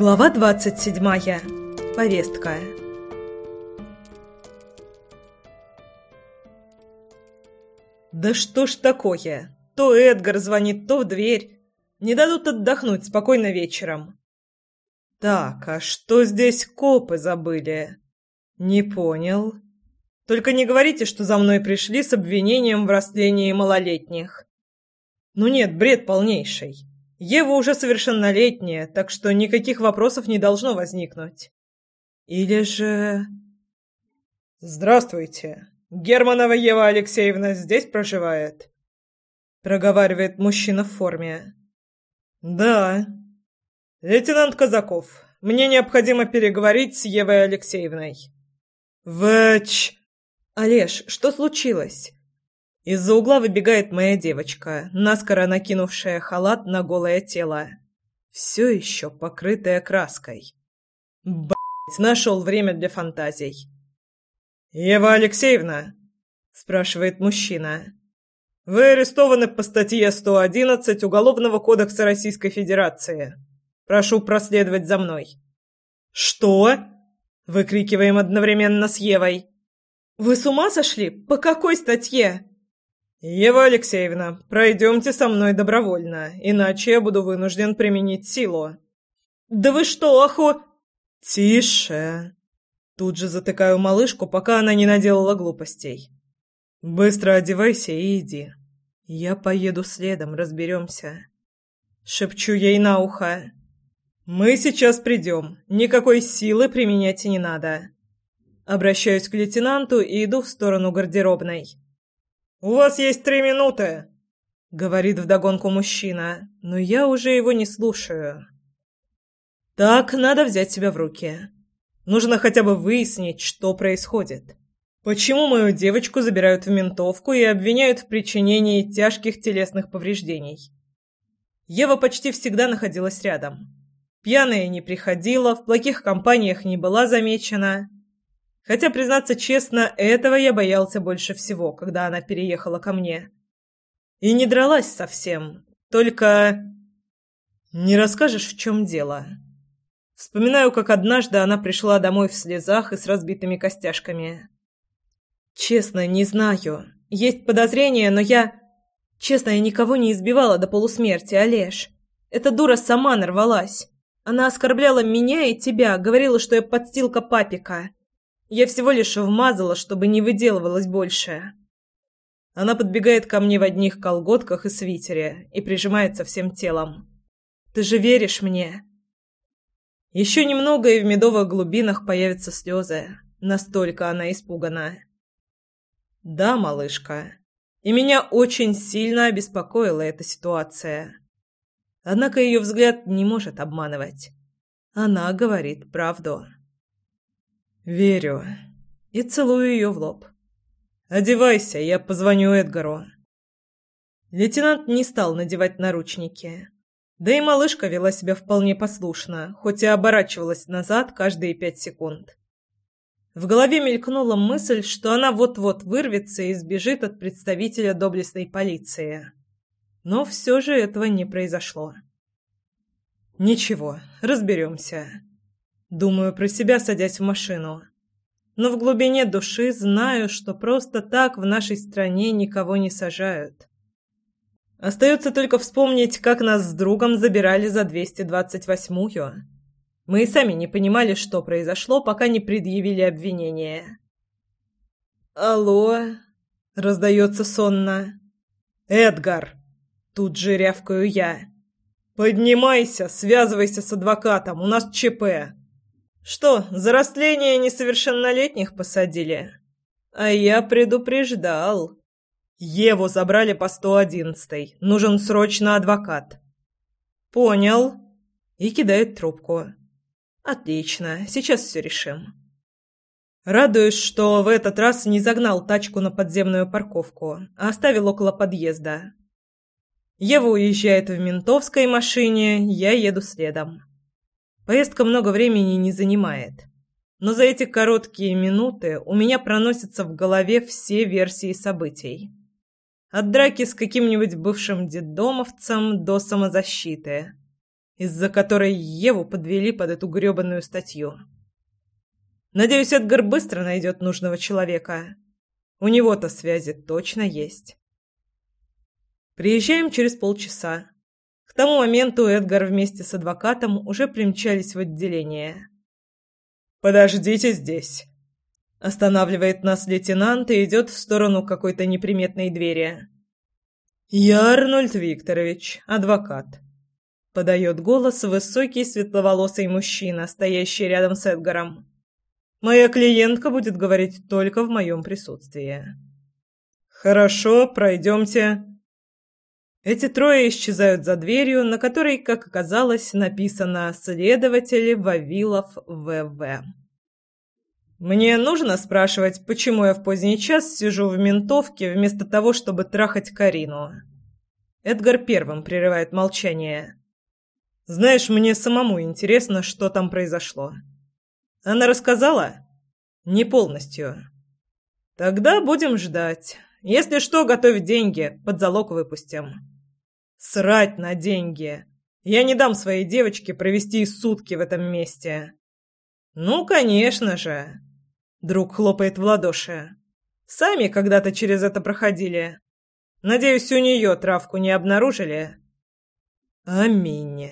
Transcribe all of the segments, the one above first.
Глава 27. Повестка. Да что ж такое? То Эдгар звонит, то в дверь. Не дадут отдохнуть спокойно вечером. Так, а что здесь копы забыли? Не понял. Только не говорите, что за мной пришли с обвинением в растлении малолетних. Ну нет, бред полнейший. Ева уже совершеннолетняя, так что никаких вопросов не должно возникнуть. Или же... «Здравствуйте. Германова Ева Алексеевна здесь проживает?» Проговаривает мужчина в форме. «Да. Лейтенант Казаков, мне необходимо переговорить с Евой Алексеевной». «Вэч...» «Олеж, что случилось?» Из-за угла выбегает моя девочка, наскоро накинувшая халат на голое тело. Все еще покрытая краской. Б***ь, нашел время для фантазий. «Ева Алексеевна?» – спрашивает мужчина. «Вы арестованы по статье 111 Уголовного кодекса Российской Федерации. Прошу проследовать за мной». «Что?» – выкрикиваем одновременно с Евой. «Вы с ума сошли? По какой статье?» «Ева Алексеевна, пройдемте со мной добровольно, иначе я буду вынужден применить силу». «Да вы что, охо...» «Тише!» Тут же затыкаю малышку, пока она не наделала глупостей. «Быстро одевайся и иди. Я поеду следом, разберемся». Шепчу ей на ухо. «Мы сейчас придем. Никакой силы применять не надо». Обращаюсь к лейтенанту и иду в сторону гардеробной. «У вас есть три минуты!» — говорит вдогонку мужчина, но я уже его не слушаю. «Так, надо взять себя в руки. Нужно хотя бы выяснить, что происходит. Почему мою девочку забирают в ментовку и обвиняют в причинении тяжких телесных повреждений?» Ева почти всегда находилась рядом. Пьяная не приходила, в плохих компаниях не была замечена. Хотя, признаться честно, этого я боялся больше всего, когда она переехала ко мне. И не дралась совсем, только... Не расскажешь, в чем дело. Вспоминаю, как однажды она пришла домой в слезах и с разбитыми костяшками. Честно, не знаю. Есть подозрения, но я... Честно, я никого не избивала до полусмерти, Олеж. Эта дура сама нарвалась. Она оскорбляла меня и тебя, говорила, что я подстилка папика. Я всего лишь вмазала, чтобы не выделывалось больше. Она подбегает ко мне в одних колготках и свитере и прижимается всем телом. «Ты же веришь мне?» Еще немного, и в медовых глубинах появятся слезы. Настолько она испугана. «Да, малышка. И меня очень сильно обеспокоила эта ситуация. Однако ее взгляд не может обманывать. Она говорит правду». «Верю». И целую ее в лоб. «Одевайся, я позвоню Эдгару». Лейтенант не стал надевать наручники. Да и малышка вела себя вполне послушно, хоть и оборачивалась назад каждые пять секунд. В голове мелькнула мысль, что она вот-вот вырвется и сбежит от представителя доблестной полиции. Но все же этого не произошло. «Ничего, разберемся». Думаю про себя, садясь в машину. Но в глубине души знаю, что просто так в нашей стране никого не сажают. Остается только вспомнить, как нас с другом забирали за 228-ю. Мы и сами не понимали, что произошло, пока не предъявили обвинение. «Алло?» — раздается сонно. «Эдгар!» — тут же рявкаю я. «Поднимайся, связывайся с адвокатом, у нас ЧП!» Что, за растление несовершеннолетних посадили? А я предупреждал. Еву забрали по 111. Нужен срочно адвокат. Понял. И кидает трубку. Отлично, сейчас все решим. Радуюсь, что в этот раз не загнал тачку на подземную парковку, а оставил около подъезда. Ева уезжает в ментовской машине, я еду следом. Поездка много времени не занимает. Но за эти короткие минуты у меня проносятся в голове все версии событий. От драки с каким-нибудь бывшим детдомовцем до самозащиты. из-за которой Еву подвели под эту грёбаную статью. Надеюсь, Эдгар быстро найдет нужного человека. У него-то связи точно есть. Приезжаем через полчаса. К тому моменту Эдгар вместе с адвокатом уже примчались в отделение. «Подождите здесь», Останавливает нас лейтенант и идет в сторону какой-то неприметной двери. «Я Арнольд Викторович, адвокат», — подает голос высокий светловолосый мужчина, стоящий рядом с Эдгаром. «Моя клиентка будет говорить только в моем присутствии». «Хорошо, пройдемте». Эти трое исчезают за дверью, на которой, как оказалось, написано «Следователь Вавилов В.В». Мне нужно спрашивать, почему я в поздний час сижу в ментовке вместо того, чтобы трахать Карину. Эдгар первым прерывает молчание. Знаешь, мне самому интересно, что там произошло. Она рассказала? Не полностью. Тогда будем ждать. Если что, готовь деньги, под залог выпустим. Срать на деньги. Я не дам своей девочке провести сутки в этом месте. Ну, конечно же. Друг хлопает в ладоши. Сами когда-то через это проходили. Надеюсь, у нее травку не обнаружили. Аминь.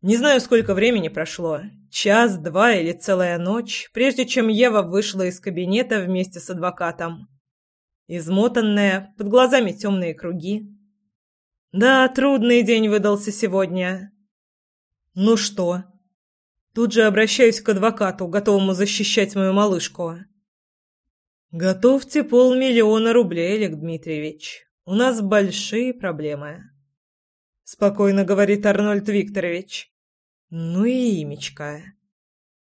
Не знаю, сколько времени прошло. Час, два или целая ночь, прежде чем Ева вышла из кабинета вместе с адвокатом. Измотанная, под глазами темные круги. Да, трудный день выдался сегодня. Ну что, Тут же обращаюсь к адвокату, готовому защищать мою малышку. «Готовьте полмиллиона рублей, Олег Дмитриевич. У нас большие проблемы», — спокойно говорит Арнольд Викторович. «Ну и имечко».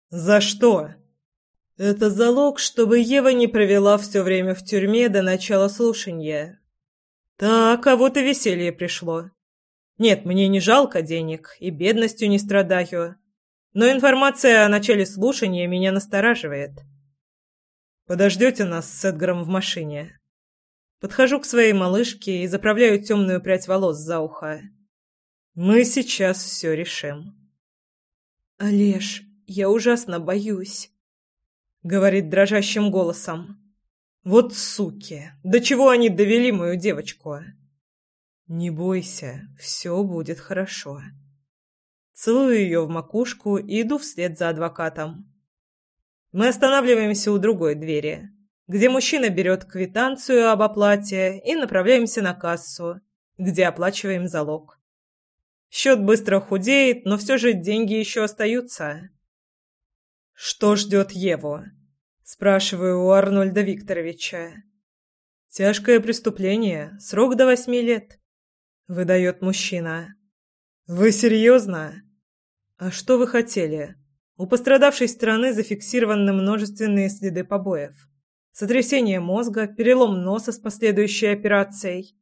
«За что?» «Это залог, чтобы Ева не провела все время в тюрьме до начала слушания». «Так, а вот и веселье пришло. Нет, мне не жалко денег, и бедностью не страдаю». Но информация о начале слушания меня настораживает. Подождете нас с Эдгаром в машине? Подхожу к своей малышке и заправляю темную прядь волос за ухо. Мы сейчас все решим. «Олеж, я ужасно боюсь», — говорит дрожащим голосом. «Вот суки! До чего они довели мою девочку?» «Не бойся, все будет хорошо». Целую ее в макушку и иду вслед за адвокатом. Мы останавливаемся у другой двери, где мужчина берет квитанцию об оплате и направляемся на кассу, где оплачиваем залог. Счет быстро худеет, но все же деньги еще остаются. «Что ждет Еву?» – спрашиваю у Арнольда Викторовича. «Тяжкое преступление, срок до восьми лет», – выдает мужчина. «Вы серьезно?» «А что вы хотели?» У пострадавшей стороны зафиксированы множественные следы побоев. Сотрясение мозга, перелом носа с последующей операцией.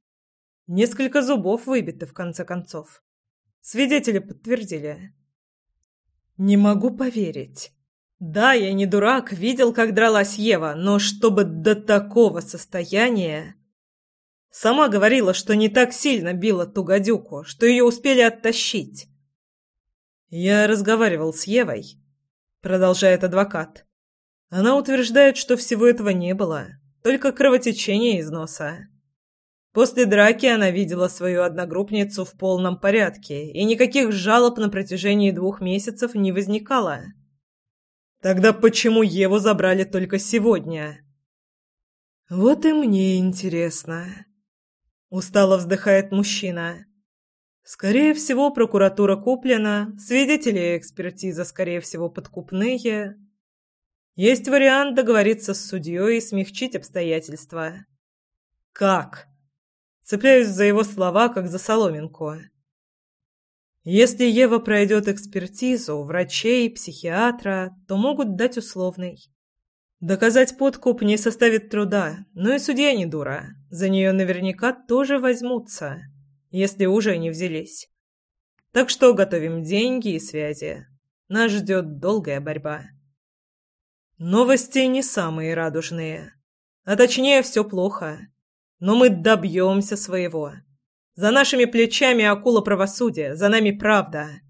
Несколько зубов выбиты, в конце концов. Свидетели подтвердили. «Не могу поверить. Да, я не дурак, видел, как дралась Ева, но чтобы до такого состояния...» Сама говорила, что не так сильно била ту гадюку, что ее успели оттащить. «Я разговаривал с Евой», — продолжает адвокат. «Она утверждает, что всего этого не было, только кровотечение из носа. После драки она видела свою одногруппницу в полном порядке, и никаких жалоб на протяжении двух месяцев не возникало. Тогда почему Еву забрали только сегодня?» «Вот и мне интересно», — устало вздыхает мужчина. Скорее всего, прокуратура куплена, свидетели и экспертиза, скорее всего, подкупные. Есть вариант договориться с судьей и смягчить обстоятельства. Как? Цепляюсь за его слова, как за соломинку. Если Ева пройдет экспертизу врачей, психиатра, то могут дать условный. Доказать подкуп не составит труда, но и судья не дура. За нее наверняка тоже возьмутся если уже не взялись. Так что готовим деньги и связи. Нас ждет долгая борьба. Новости не самые радужные. А точнее, все плохо. Но мы добьемся своего. За нашими плечами акула правосудия, за нами правда.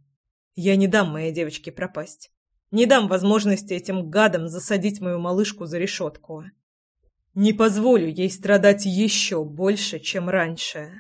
Я не дам моей девочке пропасть. Не дам возможности этим гадам засадить мою малышку за решетку. Не позволю ей страдать еще больше, чем раньше.